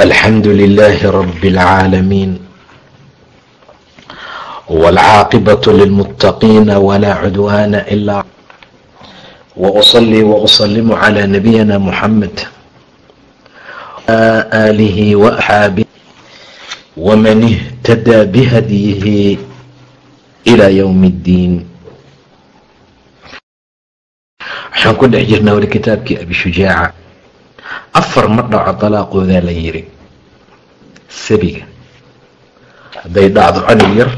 الحمد لله رب العالمين والعاقبة للمتقين ولا عدوان إلا وأصلي وأسلم على نبينا محمد آله وأحابه ومن اهتدى بهديه إلى يوم الدين waxaan ku dhex jirnaa weli kitaabkii abi shujaaca afar ma dhaco dalaaqoodaa la yiri. Sabiga. Hadday dhacdo canug yar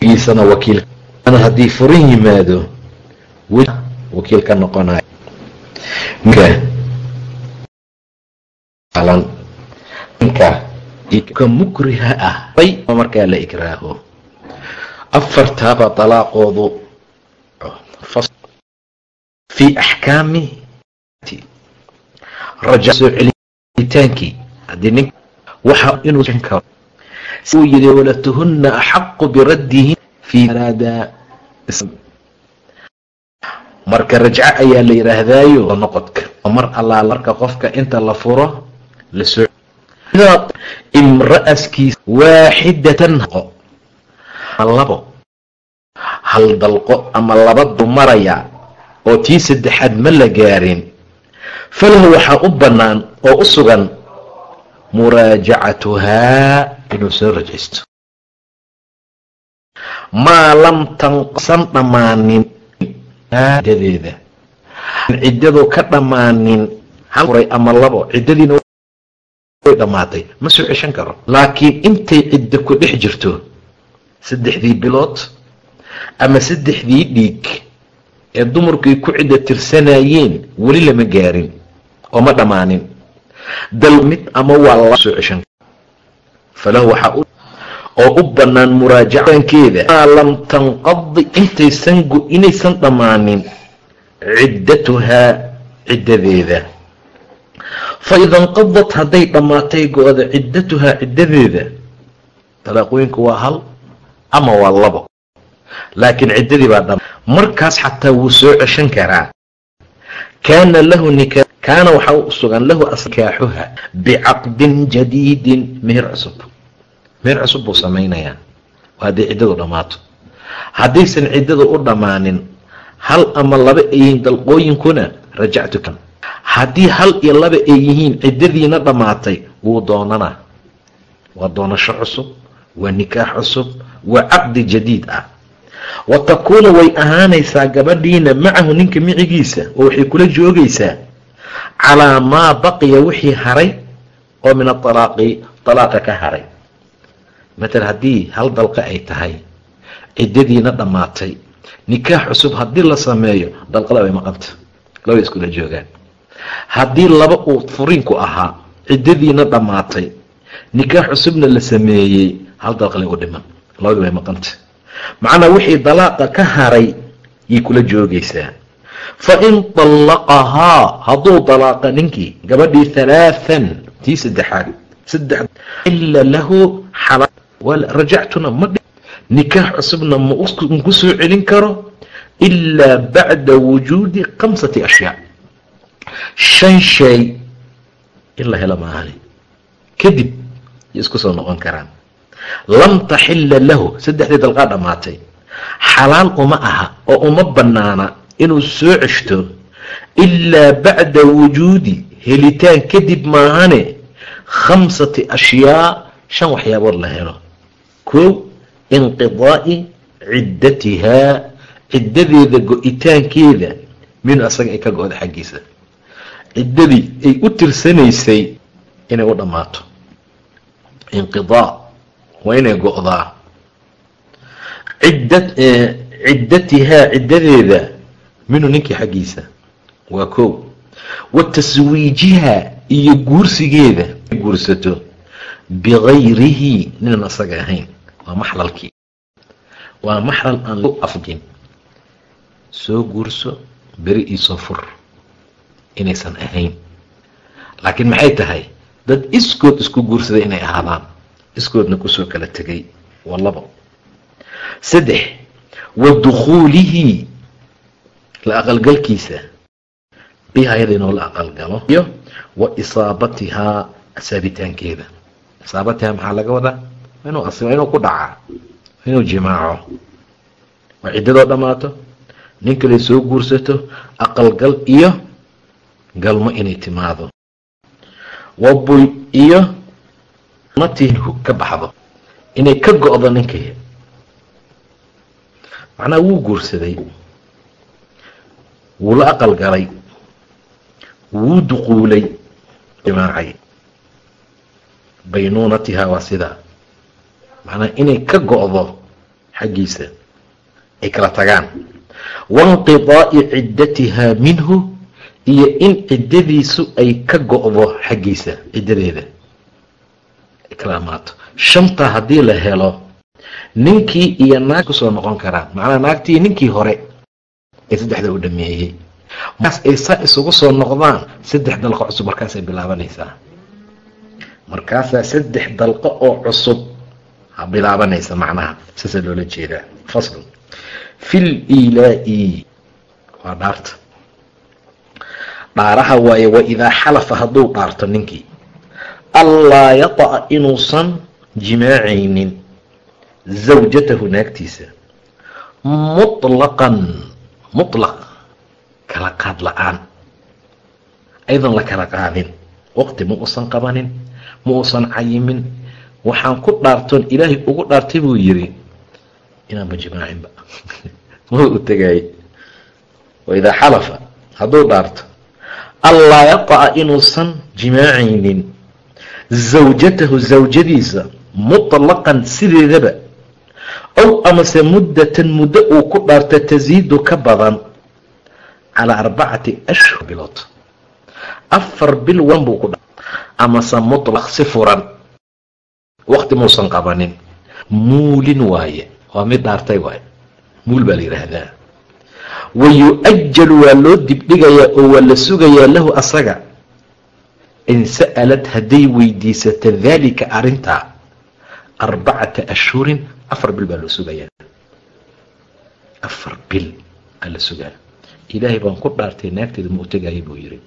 giisana wakiil. Haddii furin yimaado wakiil ka noqonayo ka mukriha ah. Markaa la ikraaho. Afartaaba dalaaqoodu fi axkaami raja soo celitaankii haddii nin waxa inuu karo uu yidhi walatuhunna axaqu biraddihi fi araada marka rajco ayaa la yidhaahdaayo noqodka mar allaal marka qofka inta la furo la soo imra'askiisa waaxidatan labo hal dalqo ama laba dumaraya oo tii saddexaad ma la gaarin. Falahu waxaa u bannaan oo u sugan muraajacatuhaa inuu soo rajaysto. Maa lam tanqasan dhammaanin ciddadeeda. Ciddadu ka dhammaanin hal furay ama labo ciddadiina way dhammaatay. Ma soo ceshan karo. Laakiin intay ciddo ku dhex jirto saddexdii bilood ama saddexdii dhiig ee dumarkuay ku cidda tirsanayeen weli lama gaarin oo ma dhammaanin dal mid ama waa falahu waxaa oo u bannaan muraajacankeeda maa lam tanqadi intaysan inaysan dhammaanin ciddatuhaa ciddadeeda. Fa ida inqadat hadday dhammaatay go-da ciddatuhaa ciddadeeda talaaqooyinku waa hal ama waa labo. Laakiin ciddadii baa dham markaas xataa wuu soo ceshan karaa. Kaana lahu nika kaana waxaa u sugan lahu askaaxuha bicaqdin jadiidin meher cusub. Meher cusub buu samaynayaa hadday ciddadu dhammaato. Haddaysan ciddadu u dhammaanin hal ama laba ay yihiin dalqooyinkuna rajactukan. Haddii hal iyo laba ay yihiin ciddadiina dhammaatay wuu doonanaa. Waa doonasho cusub waa nikaax cusub waa caqdi jadiid ah wa takuunu way ahaanaysaa gabadhiina macahu ninka micigiisa oo waxay kula joogaysaa calaa maa baqiya wixii haray oo min aalaaqi dalaaqa ka haray. Matal haddii hal dalqa ay tahay ciddadiina dhammaatay nikaax cusub haddii la sameeyo dalqada way maqanta laba iskula joogaan. Haddii laba uu furiinku ahaa ciddadiina dhammaatay nikaax cusubna la sameeyey hal dalqale u dhiman labadii way maqanta macnaa wixii dalaaqa ka haray yay kula joogaysaa fa in dallaqahaa hadduu dalaaqa ninkii gabadhii halaathan tii saddexaad saddex ila lahu rajactuna ma nikaax cusubna maku soo celin karo ilaa bacda wujuudi khamsati ashyaa. Shan shay in la helo maahani kadib y isku soo noqon karaan lam taxila lahu. Saddexdii dalqaa dhammaatay. Xalaal uma aha oo uma bannaana inuu soo ceshto ilaa bacda wujuudi helitaan kadib maahane khamsati ashyaa. Shan waxyaabood la helo. Kow inqidaa'i ciddatihaa. Ciddadeeda go-itaankeeda minu asaga ay ka go-da xaggiisa. Ciddadii ay u tirsanaysay inay u dhammaato. Inqidaa waa inay go-daa ciddatihaa ciddadeeda minhu ninkii xaggiisa. Waa kow wa taswiijiha iyo guursigeeda. Guursato bikayrihi ninan asaga ahayn. Waa maxlalkii. Waa maxlal aan lu afjin soo guurso beri iisoo fur. Inaysan ahayn. Laakiin maxay tahay? Dad iskood isku guursaday inay ahaadaan iskoodna ku soo kala tegay waa labo saddex wa dukhuulihi la aqalgalkiisa biha iyada inuu la aqalgalo iyo wa isaabatihaa asaabitaankeeda. Isaabatihaa maxaa laga wadaa? Inuu asiba inuu ku dhacaa inuu jimaaco. Waa ciddadoo dhammaato nin kale soo guursato aqalgal iyo galmo inay timaado. Wabul iyo nati ka baxdo. Inay ka go-do ninkay macnaha wuu guursaday. Wuu la aqal galay. Wuu duquulay jimaacay baynuunatihaa waa sidaa macnaha inay ka go-do xaggiisa ay kala tagaan. Wainqidaa'i ciddatihaa minhu iyo in ciddadiisu ay ka go-do xaggiisa ciddadeeda ay kala amaato shantaa haddii la helo ninkii iyo naag ku soo noqon karaan macnaha naagtii ninkii hore ee saddexda u dhameeyey. Markaas ay saa isugu soo noqdaan saddex dalqo cusub markaasay bilaabanaysaa. Markaasaa saddex dalqo oo cusub bilaabanaysa macnaha. Saasaa loola jeedaa. Fasl. Fil ilaa'i waa dhaarta. Dhaaraha waaye wa idaa xalafa hadduu dhaarto ninkii allaa yata'a inuusan jimaacaynin zawjatahu naagtiisa. Mutlaqan mutlaq kala qaad la'aan. Aydan la kala qaadin. Waqti ma uusan qabanin ma uusan cayimin. Waxaan ku dhaartoon ilaahay ugu dhaartay buu yidhi inaanba jimaacinba. Ma u tegaaye wa idaa xalafa hadduu dhaarto allaa yata'a inuusan jimaacaynin zawjatahu zawjadiisa mutlaqan sideedaba ow amase muddatan muddo uu ku dhaarto tasiidu ka badan calaa arbacati ashhur bilood afar bil wan buu ku dha amase mutlaq si furan waqti muusan qabanin muulin waaye waa mid dhaartay waaye muul baa la yidhaahdaa wa yu-ajalu waa loo dibdhigayaa oo waa la sugayaa lahu asaga in sa'alad hadday weydiisato daalika arrintaa arbacata ashhurin afar bil baa loo sugayaa afar bil aa la sugaa ilaahay baan ku dhaartay naagteeda ma u tegaya buu yidhi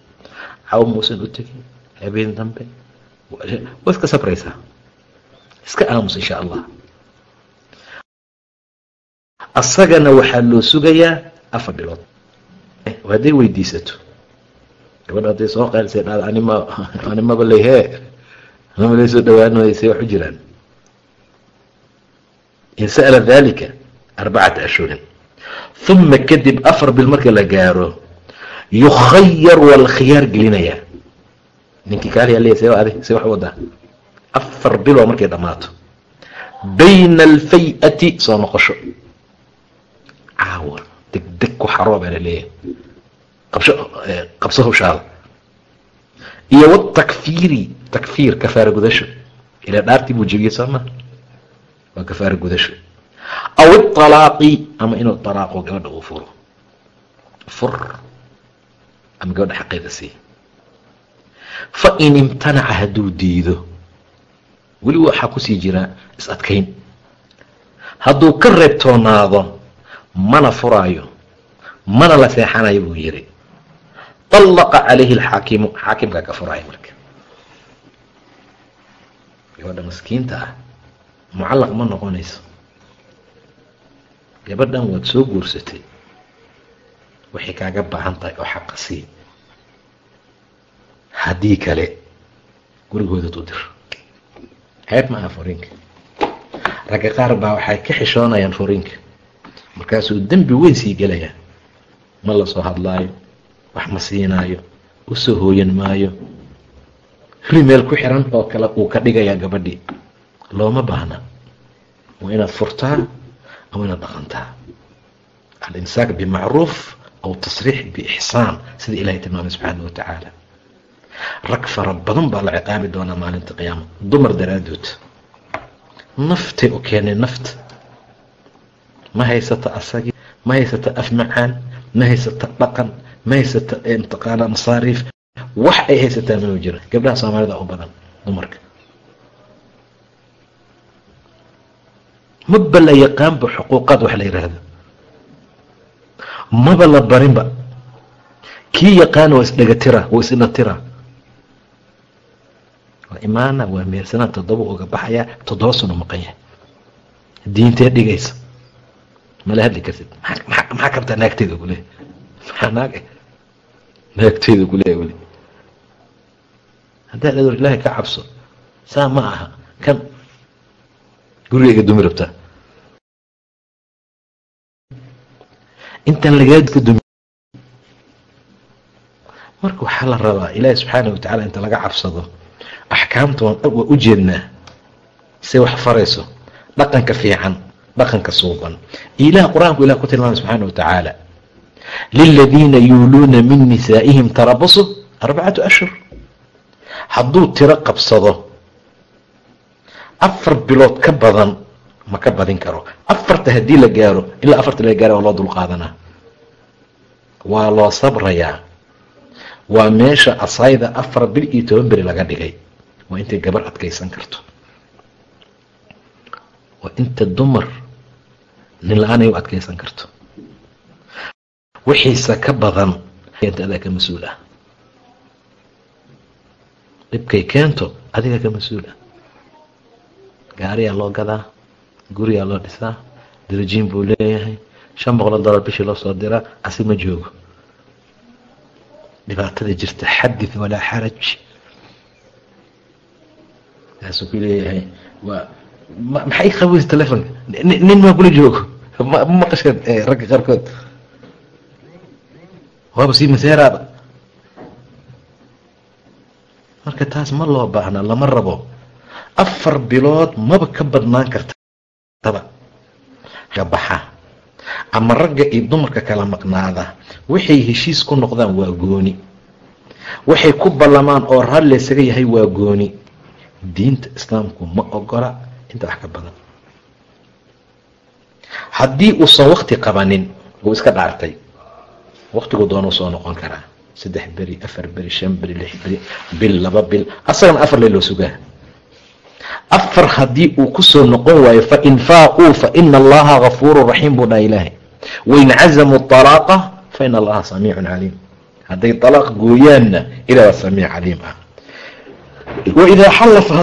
caw muusan u tegin habeen dambe waa iska sabraysaa iska aamus insha allah asagana waxaa loo sugayaa afar bilood hadday weydiisato gabadha hadday soo qeylsay dhaad anima animaba lehee anima lay soo dhawaanaysa wax u jiraan. In sa'ala dalika arbacata ashhurin. Uma kadib afar bil marka la gaaro yukhayar waa la khiyaar gelinayaa ninkii kaaliyaa leeya see adi see wax wadaa afar bil waa markay dhammaato. Bayna alfay-ati soo noqosho. Caawa deg ku xaroo baa leeyahay qabso hawshaada iyo watakfiiri takfiir kafaara gudasho. Ilaa dhaartii buu jebiyey sooma waa kafaara gudasho. Aw iطalaaqi ama inuu طalaaqo gabadha uu furo. Fur ama gabadha xaqeeda sii. Fain imtanaca hadduu diido weli waxaa ku sii jira is adkayn. Hadduu ka reebtoonaado mana furaayo mana la seexanayo buu yiri طallaqa calayhi alxaakimu xaakimkaa ka furaayo marka gabadha maskiinta ah mucallaq ma noqonayso gabadhan waad soo guursatay waxay kaaga baahan tahay oo xaqa sii haddii kale gurigoodaad u dir ceeb maaha furiinka ragga qaar baa waxay ka xishoonayaan furiinka markaasuu dembi weyn sii gelayaa ma la soo hadlaayo wax ma siinaayo u soo hooyan maayo. Rimeel ku xiran oo kale uu ka dhigayaa gabadhii looma baahna. Waa inaad furtaa ama inaad dhaqantaa. Alimsaak bimacruuf aw tasriix biixsaan sida ilahay tilmaamay subxaana wa tacaala rag fara badan baa la ciqaabi doonaa maalinta qiyaama dumar daraaddood naftay u keeneen nafta ma haysata asagii ma haysata afmacaan ma haysata dhaqan ma haysata mataqaanaa masaariif wax ay haysataa manu jira gabdhaha soomaalida u badan dumarka. Maba la yaqaanba xuquuqaad wax la yidhaahdo maba la barinba. Kii yaqaana waa isdhegatira waa isdhatira waa imaana waa meersanaa toddoba uga baxayaa toddoba sano maqan yahay. Diintee dhigaysa. Mala hadli kartid. Maxaa kabtaa naagteeda kuleeya maxaa naag naagteeda kuleeya weli. Haddaad adoor ilaahay ka cabso saa ma aha. Kan gurigayga dumi rabtaa. Intaan lagaadka dumi marka waxaa la rabaa ilaahi subxaana wa tacala inta laga cabsado axkaamta waan waa u jeednaa. Say wax farayso dhaqanka fiican dhaqanka suuban. Ilaah qur'aanku ilah ku tilmaamay subxaana wa tacaala liladiina yuuluuna min nisaa'ihim tarabusu arbacatu ashhur hadduu tiro qabsado afar bilood ka badan ma ka badin karo afarta haddii la gaaro ilaa afarta laga gaara waa loo dulqaadanaa waa loo sabrayaa waa meesha asayda afar bil iyo toban beri laga dhigay waa intay gabar adkaysan karto waa inta dumar nin la'aanay u adkaysan karto wixiisa ka badan keenta adaa ka mas'uul ah dhibkay keento adiga ka mas'uul ah gaariyaa loo gadaa guriyaa loo dhisaa darajiin buu leeyahay shan boqol dollar bishii loo soo diraa asi ma joogo. Dhibaatada jirta xadith walaa xaraj. Kaasuu ku leeyahay waa maxay qabaysa telefonka? Nin maa kula joogo? Ma maqasheen ragga qaarkood waaba sii maseeraaba marka taas ma loo baahna lama rabo. Afar bilood maba ka badnaan kartaba. Baxa. Ama ragga iyo dumarka kala maqnaada waxay heshiis ku noqdaan waa gooni. Waxay ku ballamaan oo raalli isaga yahay waa gooni. Diinta islaamku ma ogola inta wax ka badan. Haddii uusan wakti qabanin uu iska dhaartay waktigu doonuu soo noqon karaa saddex beri afar beri shan beri lix beri bil laba bil asagana afar le loo sugaa afar haddii uu kusoo noqon waayo fain faaquu faina allaha gafuuru raxiim buu dhaha ilaahay wain cazamuu طalaaqa faina allaha samiicun caliim hadday طalaaq gooyaanna ilah waa samiic caliim ah waidaa xalafa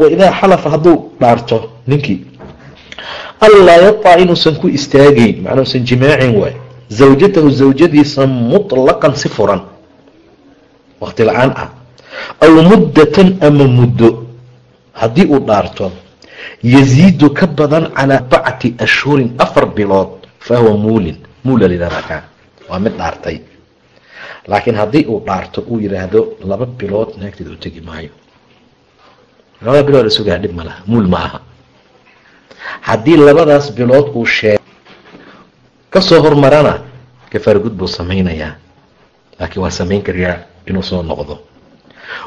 waidaa xalafa hadduu dhaarto ninkii allaa yaطaa inuusan ku istaagayn macnaa usan jimaacin waay zawjatahu zawjadiisa muطlaqan si furan. Wakti la'aan ah. Aw muddatan ama muddo. Haddii uu dhaarto yaziidu ka badan calaa arbacati ashhurin afar bilood fahuwa muulin. Muula layihahdaa kaa waa mid dhaartay. Laakiin haddii uu dhaarto uu yidhaahdo laba bilood naagteeda u tegi maayo. Labada bilood la sugaa dhib ma laha. Muul ma aha. Haddii labadaas bilood uu ka soo hormarana kafaargud buu samaynayaa. Laakiin waa samayn karayaa inuu soo noqdo.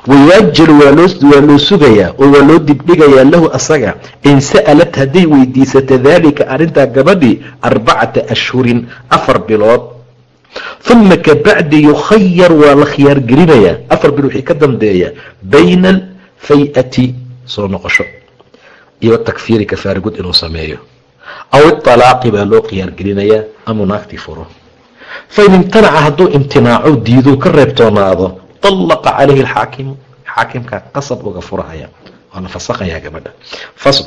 Wayuajalu waa loo sugayaa oo waa loo dibdhigayaa lahu asaga. In sa'alat hadday weydiisata daalika arrintaa gabadhii arbacata ashhurin afar bilood. Uma kabacdi yukhayar waa la khiyaar gelinayaa. Afar bil wixii ka dambeeya. Bayna alfay-ati soo noqosho. Iyo takfiiri kafaarigud inuu sameeyo aw ialaaqi baa loo khiyaargelinayaa amuu naagtii furo. Fain imtanaca hadduu imtinaaco diiduu ka reebtoonaado allaqa calayhi alxaakimu xaakimkaa qasab uga furahaya. Waa la fasakhayaa gabadha. Fasl.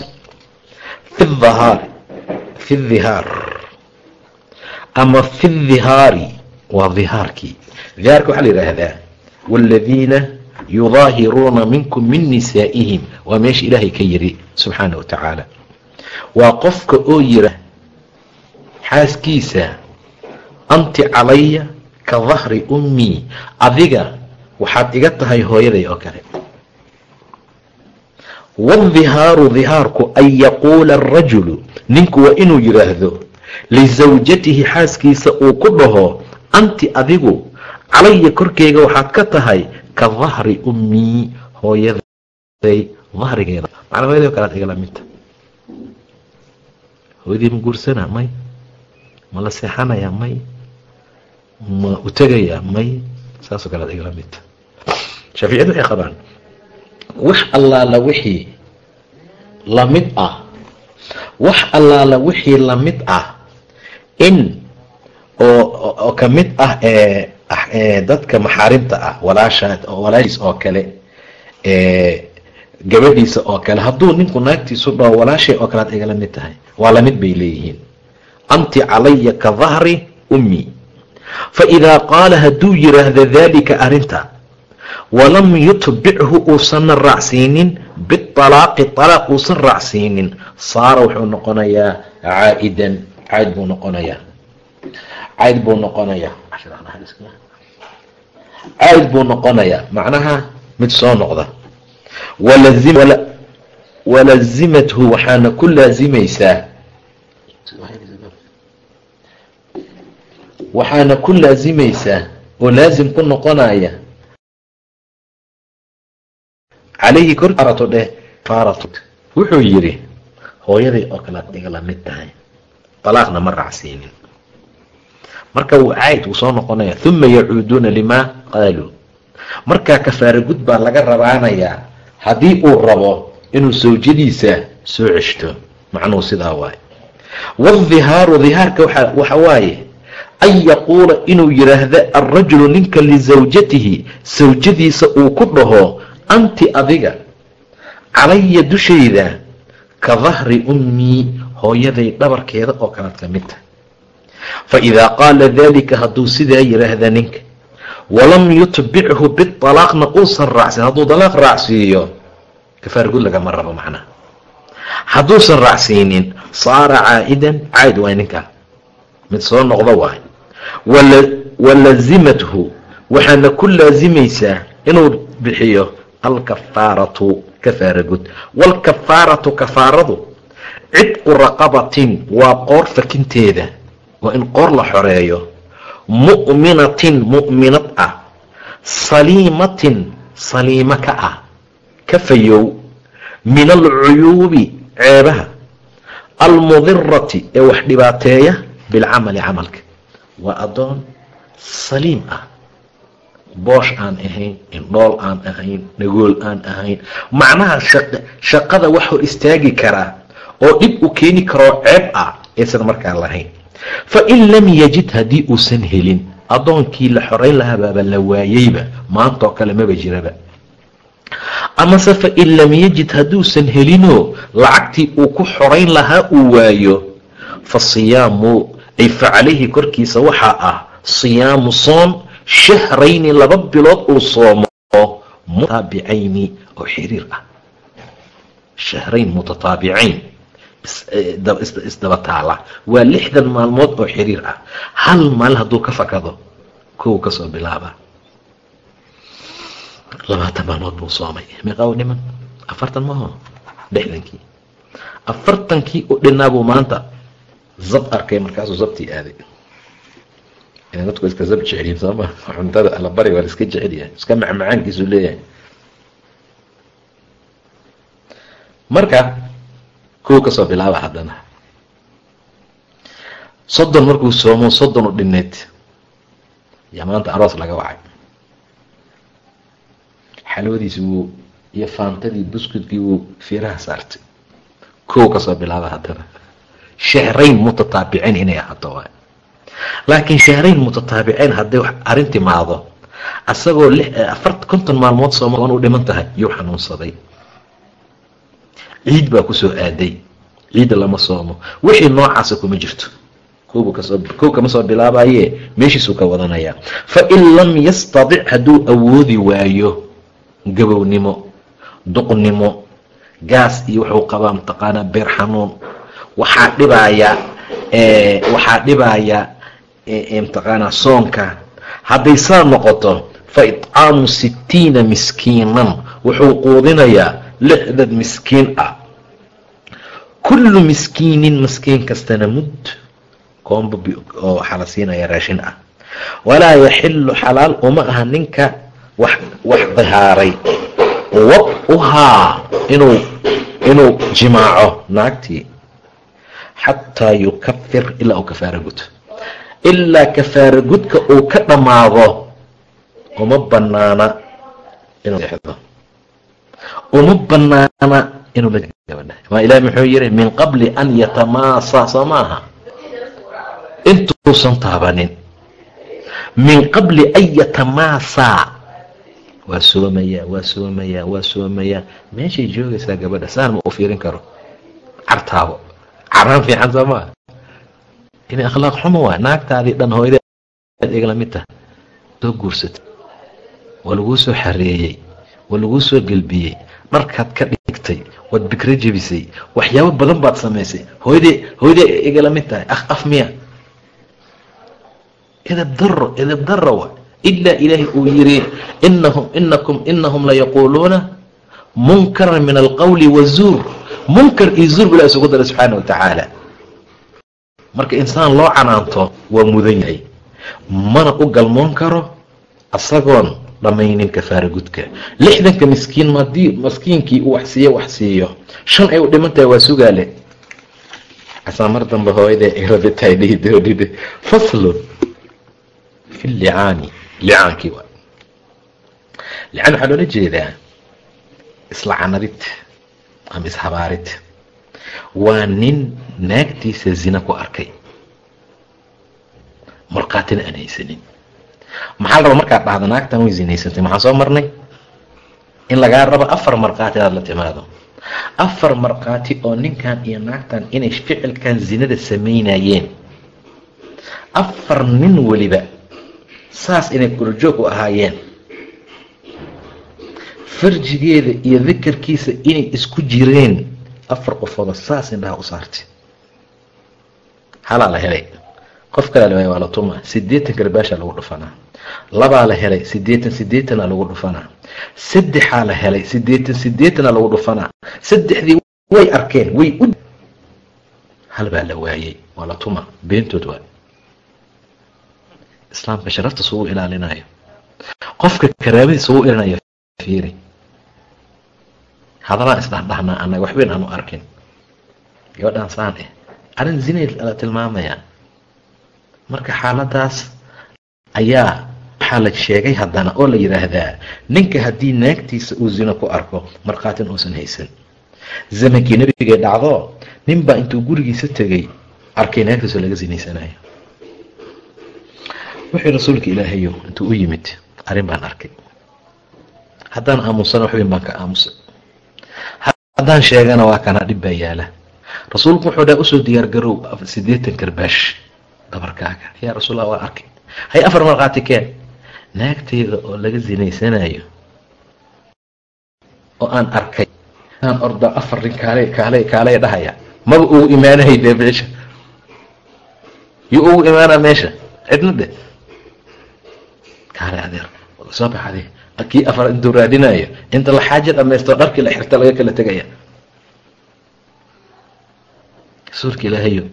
Fi hahaari fi dhihaar ama fi dhihaari waa dhihaarkii. Dhihaarka waxaa la yidhaahdaa waaladiina yudaahiruuna minkum min nisaa'ihim. Waa meesha ilaahay ka yiri subxaana wa tacaala waa qofka oo yira xaaskiisa anti calaya ka dahri ummii adiga waxaad iga tahay hooyaday oo kale. Waaldihaaru dhihaarku an yaquula arajulu ninku waa inuu yidhaahdo lisawjatihi xaaskiisa uu ku dhaho anti adigu calaya korkeyga waxaad ka tahay ka dahri ummii hooyaday dahrigeeda macnaa hooyadii o kale ad igala midta hooyadii ma guursanaa may? Ma la seexanayaa may? Ma u tegayaa may? Saasoo kale ad igala midta shaaficiyadu waxay qabaan wax allaala wixii la mid ah wax allaala wixii la mid ah in oo oo ka mid ah ee dadka maxaarimta ah walaasha walaashiis oo kale gabadhiisa oo kale hadduu ninku naagtiisu dhaho walaashay oo kale ad igala mid tahay waa la mid bay leeyihiin. Anti calaya ka dahri ummi. Fa idaa qaala hadduu yiraahdo daalika arrinta walam yutbichu uusanna raacsiinin bialaaqi alaaq uusan raacsiinin. Saara wuxuu noqonayaa caa'idan cayd buu noqonayaa. Cayd buu noqonayaa. Cayd buu noqonayaa. Macnaha mid soo noqda walazimathu waxaana ku laazimaysaa waxaana ku laazimaysaa oo laazim ku noqonaya calayhi korto dheh faaratu wuxuu yidhi hooyaday oo kale ad igala mid tahay dalaaqna ma raacsiinin. Marka wuu cayd wuu soo noqonaya uma yacuuduuna limaa qaaluu. Markaa kafaara gud baa laga rabaanayaa haddii uu rabo inuu sawjadiisa soo ceshto macnuhu sidaa waaye. Waaldihaaru dihaarka waxa waaye an yaquula inuu yidhaahdo alrajulu ninka lisawjatihi sawjadiisa uu ku dhaho anti adiga calaya dushayda ka dahri ummii hooyaday dhabarkeeda oo kalaad ka mid tahay fa idaa qaala daalika hadduu sidaa yidhaahda ninka walam yutbichu bialaaqna uusan raacsin. Hadduu dalaaq raacsiiyo kafaargud lagama rabo macnaha hadduusan raacsiinin saara caa'idan cayd waay ninka mid soo noqdo waay walazimathu waxaana ku laazimaysaa inuu bixiyo alkafaaratu kafaara gud waalkafaaratu kafaaradu cidqu raqabatin waa qoor fakinteeda waa in qoor la xoreeyo mu'minatin mu'minad ah saliimatin saliimo ka ah ka fayow min alcuyuubi ceebaha almudirati ee wax dhibaateeya bilcamali camalka. Waa addoon saliim ah. Boosh aan ahayn indhool aan ahayn nagool aan ahayn. Macnaha shaqada wax hor istaagi karaa oo dhib u keeni karoo ceeb ah aysan markaa lahayn. Fa in lam yajid haddii uusan helin addoonkii la xorayn lahaa baaba la waayeyba maantaoo kale maba jiraba amase fa in lam yajid hadduusan helinoo lacagtii uu ku xorayn lahaa uu waayo. Fa siyaamu ay fa calayhi korkiisa waxaa ah siyaamu soon shahrayni laba bilood uu soomo. Mutaabicayni oo xiriir ah. Shahrayn mutataabicayn isdaba taala. Waa lixdan maalmood oo xiriir ah. Hal maalin hadduu ka fakado kow ka soo bilaaba labaatan maalmood buu soomay. Meeqaa u dhiman afartan maho lixdankii afartankii u dhinaa buu maanta zab arkay markaasuu zabtii aaday. Dadku iska zab jeceliin sooma cuntada alabari waa la iska jecelyahay iska macmacaankiisuu leeyahay. Marka kow ka soo bilaaba haddana. Soddon markuu soomo soddon u dhineed yaa maanta aroos laga wacay xalwadiisi wuu iyo faantadii buskudkii wuu fiiraha saartay. Kow ka soo bilaaba haddana. Shahrayn mutataabicayn inay ahaato waay. Laakiin shahrayn mutataabicayn hadday arrin timaado asagoo afar konton maalmood sooma u dhiman tahay yuu xanuunsaday. Ciid baa ku soo aaday. Ciidda lama soomo. Wixii noocaasa kuma jirto. Kow kama soo bilaabaye meeshiisuu ka wadanayaa fa in lam yastadic hadduu awoodi waayo gabownimo duqnimo gaas iyo wuxuu qabaa mataqaanaa beer xanuun. Waxaa dhibaaya waxaa dhibaaya mataqaanaa soonka. Hadday saa noqoto fa itcaamu sittiina miskiinan wuxuu quudinayaa lixdad miskiin ah. Kullu miskiinin miskiin kastana mud koomba oo waxaa la siinaya raashin ah. Walaa yaxilu xalaal uma aha ninka wax dihaaray wad-uhaa inuu inuu jimaaco. Naagtii xataa yukafir ilaa uu kafaaro guto ilaa kafaaro gudka uu ka dhammaado uma banaana inuu seexdo uma banaana inuu maa ilahi muxuu yihi min qabli an yatamaasa. Soo maaha intuusan taabanin. Min qabli an yatamaasaa waa soomayaa waa soomayaa waa soomayaa meeshay joogaysaa gabadha saan ma u fiirin karo? Cartaabo. Caraan fiican soo maa inay akhlaaq xumo waa. Naagtaadii dhan hooyadaad igala mid soo guursatay. Waa laguu soo xareeyey. Waa laguu soo gelbiyey. Dharkaad ka dhigtay. Waad bikro jebisay. Waxyaabo badan baad samaysay. Hooyadee hooyadee igala mid tahay. Af miya. Edab daro edab daro wa ilaa ilaahay uu yiri inahum inakum inahum layaquuluuna munkaran min alqawli wazuur munkar iyo zuur bu ilah isugu daray subxaana watacaala marka insaan loo canaanto waa mudan yahay mana u galmoon karo asagoon dhamaynin kafaara gudka lixdanka miskiin madii maskiinkii uu wax siiyo wax siiyo shan ay u dhiman tahay waa sugaale asaa mar dambe hooyada rabitaay dhihidoodhidhe faslun fi licaani licaankii waa licaan waxaa loola jeedaa isla canarid ama ishabaarid waa nin naagtiisa zina ku arkay markhaatina aan haysanin maxaa la raba markaad dhahda naagtan way zinaysantay maxaan soo marnay in lagaa rabo afar markhaati inaad la timaado afar markhaati oo ninkan iyo naagtan inay ficilkan zinada samaynayeen afar nin weliba saas inay kulajoog u ahaayeen. Farjigeeda iyo dakarkiisa inay isku jireen. Afar qofooda saas indhaha u saartay. Halaa la helay. Qof kalaa la waaya waa la tuma siddeetan garbaashaa lagu dhufanaa. Labaa la helay siddeetan siddeetana lagu dhufanaa. Saddexaa la helay siddeetan siddeetana lagu dhufanaa. Saddexdii way arkeen way u hal la waayey waa la tuma beentood waa islaamka sharafta sugu ilaalinayo qofka karaamadiisa ugu ilinayo fiiri hadalaan isdhahdhahnaa annaga waxbayn aanu arkin gabadhaan saan eh arrin zinay la tilmaamayaa marka xaaladaas ayaa waxaa la sheegay haddana oo la yidhaahdaa ninka haddii naagtiisa uu zino ku arko markhaatin uusan haysan zamankii nebigay dhacdo ninbaa intuu gurigiisa tegay arkay naagtiisoo laga zinaysanayo wuxuu rasuulka ilaahayo intuu u yimid arrin baan arkay. Haddaan aamusana waxweyn baan ka aamusay. Haddaan sheegana waa kana dhib baa yaalla. Rasuulku wuxuu dhaa u soo diyaar garow siddeetan karbaash dabarkaaga. Yaa rasuulla waa arkay. Hay afar markhaati keen. Naagteeda oo laga zinaysanayo oo aan arkay aan orda afar nin kaale kaale kaaley dhahaya maba ugu imaanahay dee meesha? Yuu ugu imaanaa meesha? Cidna de kaale adeer. Soo baxade kii afar intuu raadinayo inta la xaaja dhamaysto dharkii la xirta laga kala tegaya. Rasuulka ilaahayo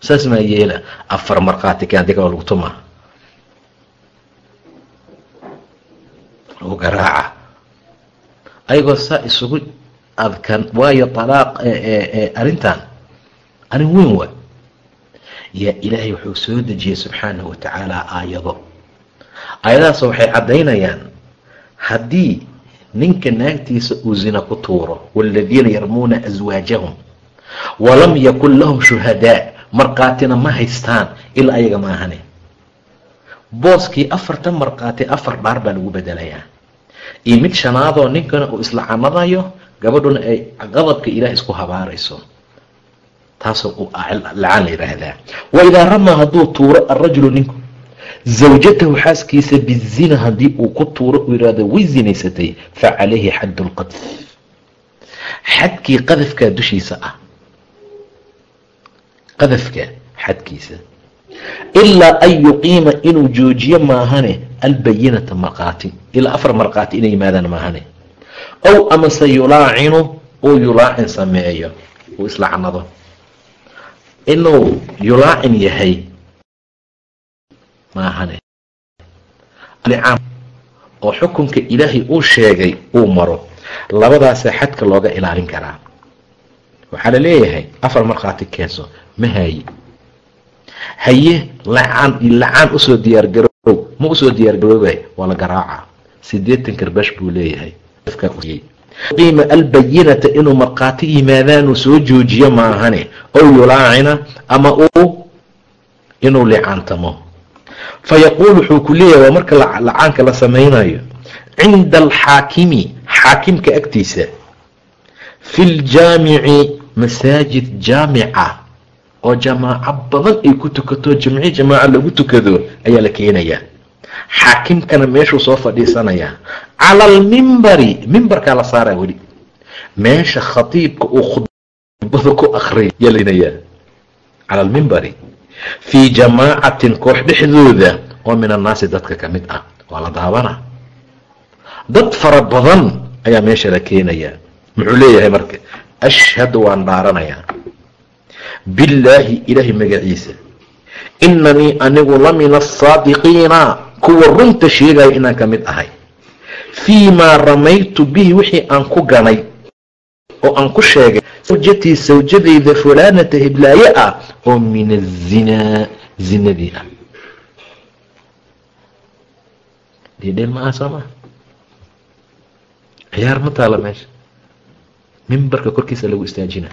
saas maa yeela. Afar markhaati keen adiga waa lagu tumaa lagu garaaca. Ayagoo saa isugu adkan waayo talaaq arrintan arrin weyn waa yaa ilaahay wuxuu soo dejiyey subxaanahu watacaala aayado aayadahaas waxay caddaynayaan haddii ninka naagtiisa uu zina ku tuuro waaladiina yarmuuna aswaajahum walam yakun lahum shuhadaa markhaatina ma haystaan ilaa ayaga maahane booskii afartan markhaati afar dhaar baa lagu bedelayaa. Iyo mid shanaadoo ninkana uu isla canadayo gabadhuna ay qadabka ilaah isku habaarayso. Taasoo lacaan la yidhaahdaa. Wa idaa ramaa hadduu tuuro alrajulu ninku zawjatahu xaaskiisa bizina haddii uu ku tuuro uu yidhaahdo way zinaysatay fa calayhi xaddu lqadf xadkii qadafkaa dushiisa ah qadafka xadkiisa ilaa an yuqiima inuu joojiyo maahane albayinata markhaati ilaa afar markhaati inay yimaadaan maahane ow amase yulaacinu uu yulaacin sameeyo uu isla canado inuu yulaacin yahay maahane oo xukunka ilaahay uu sheegay uu maro labadaasaa xadka looga ilaalin karaa. Waxaa la leeyahay afar markhaati keenso ma haaye haye lacaan lacaan u soo diyaargarow ma u soo diyaargaroobay waa la garaaca siddeetan karbash buu leeyahay. Qiima albayinata inuu markhaati yimaadaanuu soo joojiyo maahane ow yulaacina ama uu inuu licaantamo fa yaquul wuxuu ku leeyahay waa marka lacaanka la samaynayo cinda alxaakimi xaakimka agtiisa fi ljaamici masaajid jaamica oo jamaaco badan ay ku tukato jamci jamaaca lagu tukado ayaa la keenayaa xaakimkana meeshuu soo fadhiisanayaa cala almimbari mimbarkaa la saaraa weli meesha khatiibka uu khudbada ku akriya yalinayaa cala almimbari fii jamaacatin koox dhexdooda oo min annaasi dadka ka mid ah. Waa la daabana dad fara badan ayaa meesha la keenayaa muxuu leeyahay marka ashhadu waan dhaaranayaa billaahi ilaahay magaciisa inanii anigu la min asaadiqiina kuwa runta sheegaya inaan ka mid ahay. Fii maa ramaytu bihi wixii aan ku ganay oo aan ku sheegay sawjatii sawjadayda fulaanata hiblaaye ah oo min azinaa zinadii ah. Dhedheel ma aha soo maa ciyaar ma taala meesha? Mimbarka korkiisa lagu istaajina.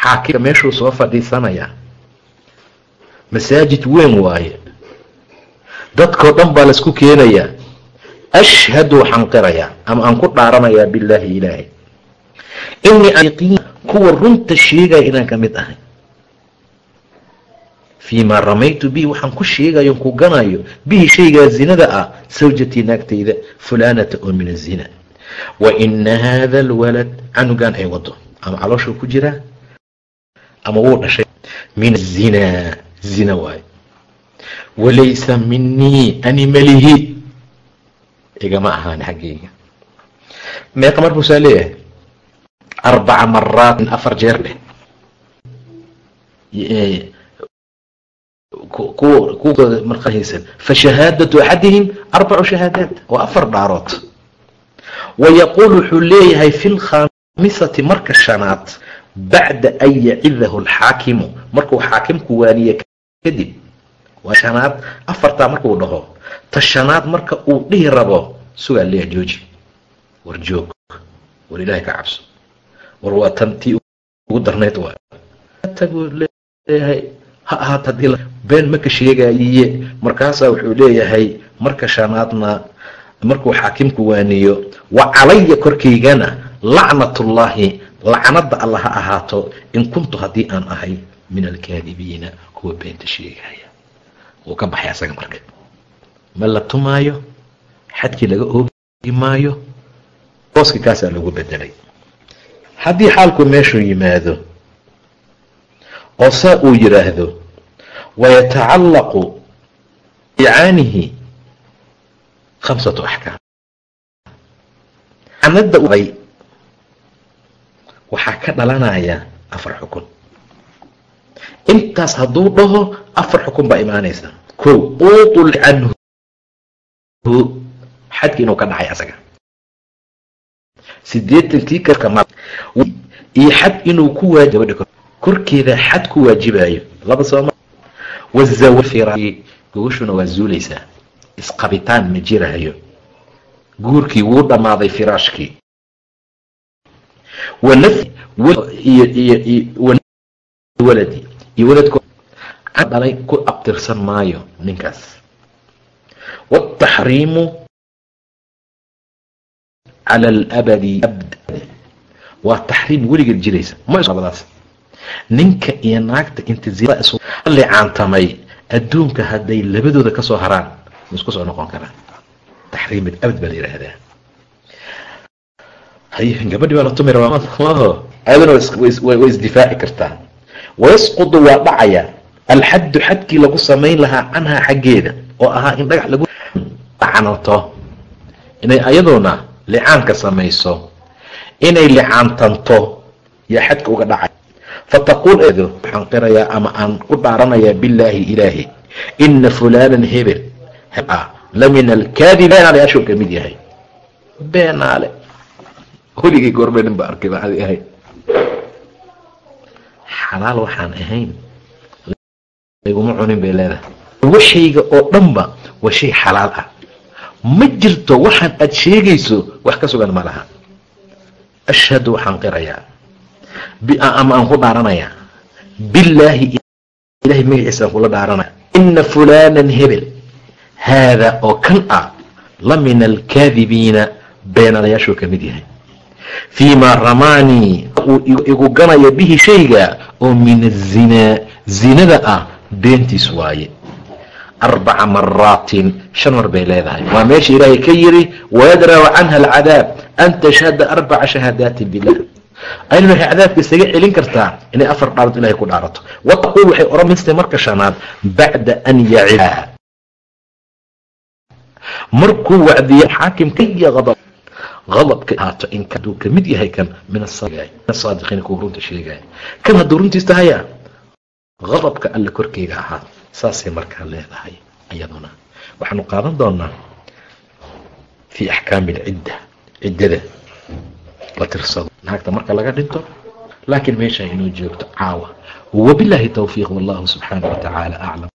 Xaakimka meeshuu soo fadhiisanayaa masaajid weyn waaye. Dadkao dhan baa la isku keenayaa ashhadu waxaan qirayaa ama aan ku dhaaranayaa billaahi ilaahay inii kuwa runta sheegaya inaan ka mid ahay fii maa ramaytu bihi waxaan ku sheegayo ku ganayo bihi shaygaa zinada ah sawjatii naagtayda fulaanata oo min azina wa ina haada alwalad canugan ay wado ama calooshuu ku jiraa ama wuu dhashay min azinaa zina waayo walaysa minii ani malihi igama ahaan xaggeyga meeqa mar buusaa leeyahay arbaca maraatin afar jeer dheh kuwa markahaysan fashahaadatu axadihim arbacu shahaadaat waa afar dhaarood wayaquul wuxuu leeyahay fi lkhaamisati marka shanaad bacda an yacidahu alxaakimu markuu xaakimku waaniye kadib waa shanaad afartaa markuu dhaho ta shanaad marka uu dhihi rabo sugaa leeya jooji war joog war ilaahay ka cabso war waa tan tii ugu darnayd waa taguu leeyahay ha ahaat haddii been maka sheegayiye markaasaa wuxuu leeyahay marka shanaadna markuu xaakimku waaniyo wa calaya korkaygana lacnatullaahi lacnada alla ha ahaato in kuntu haddii aan ahay min alkaadibiina kuwa beenta sheegaya wuu ka baxay asaga marka ma la tumaayo xadkii laga oogi maayo booski kaasaa lagu bedelay haddii xaalku meeshuu yimaado oo saa uu yidhaahdo wayatacallaqu bicaanihi khamsatu axkaam. Canada day waxaa ka dhalanaya afar xukun. Intaas hadduu dhaho afar xukun baa imaanaysa. Ko utul canhu xadki inuu ka dhacay asaga. Sideetankii karkama iyo xad inuu ku waajib korkeeda xad ku waajibayo laba sooma gogashuna waa zuulaysaa isqabitaan ma jirahayo guurkii wuu dhammaaday firaashkii. Waladi iyo waladko dhalay ku abtirsan maayo ninkaas. Wataxriimu cala alabadi waa taxriim weligeed jiraysa malabadaas ninka iyo naagta intalicaantamay adduunka hadday labadooda ka soo haraan isku soo noqon karaan. Taxriim abad baa la yidhaahdaa. Gabadhi baa la tumi rabaa way isdifaaci kartaa. Wayasqudu waa dhacaya. Alxaddu xadkii lagu samayn lahaa canhaa xaggeeda oo ahaa in dhagax lagu lacanato inay ayaduna licaanka samayso inay licaantanto yaa xadka uga dhacay. Fataquul eedo waxaan qirayaa ama aan ku dhaaranayaa billaahi ilaahi ina fulaanan hebel la min alkaadi beenaalayaashuu ka mid yahay. Beenaale weligay goormee nin arkay baa adi ahayd xalaal waxaan ahayn laguma cunin bay leedahay. Waxayga oo dhanba waa shay xalaal ah. Ma jirto waxaan aad sheegayso wax ka sugan ma laha ashhadu waxaan qirayaa ama aan ku dhaaranayaa billaahi ilahay magaciisa aan kula dhaaranaya ina fulaanan hebel haadaa oo kan ah la min alkaadibiina beenalayaashuu ka mid yahay fii maa ramaanii uu igu ganayo bihi shayga oo min azinaa zinada ah beentiis waaye arbaca maraatin shan mar bay leedahay waa meesha ilaahay ka yiri wayadra'u canha alcadaab an tashhada arbaca shahaadaati bilah ayna waxay cadaabka isaga celin kartaa inay afar dhaarood ilahay ku dhaarato wataquul waxay odhanaysa marka shanaad bacda an yacidaa markuu wacdiya xaakim ka iyo adab adabka haato in haduu ka mid yahay kan min asaadiqiina kuwa runta sheegaya kan hadduu runtiis tahaya adabka alla korkeyga ahaa saasay markaa leedahay iyaduna waxaanu qaadan doonaa fii axkaami alcidda ciddada la tirsado. Naagta marka laga dhinto laakiin meesha inoo joogto caawa. Wabilaahi towfiiq wallahu subxaanah wa aclam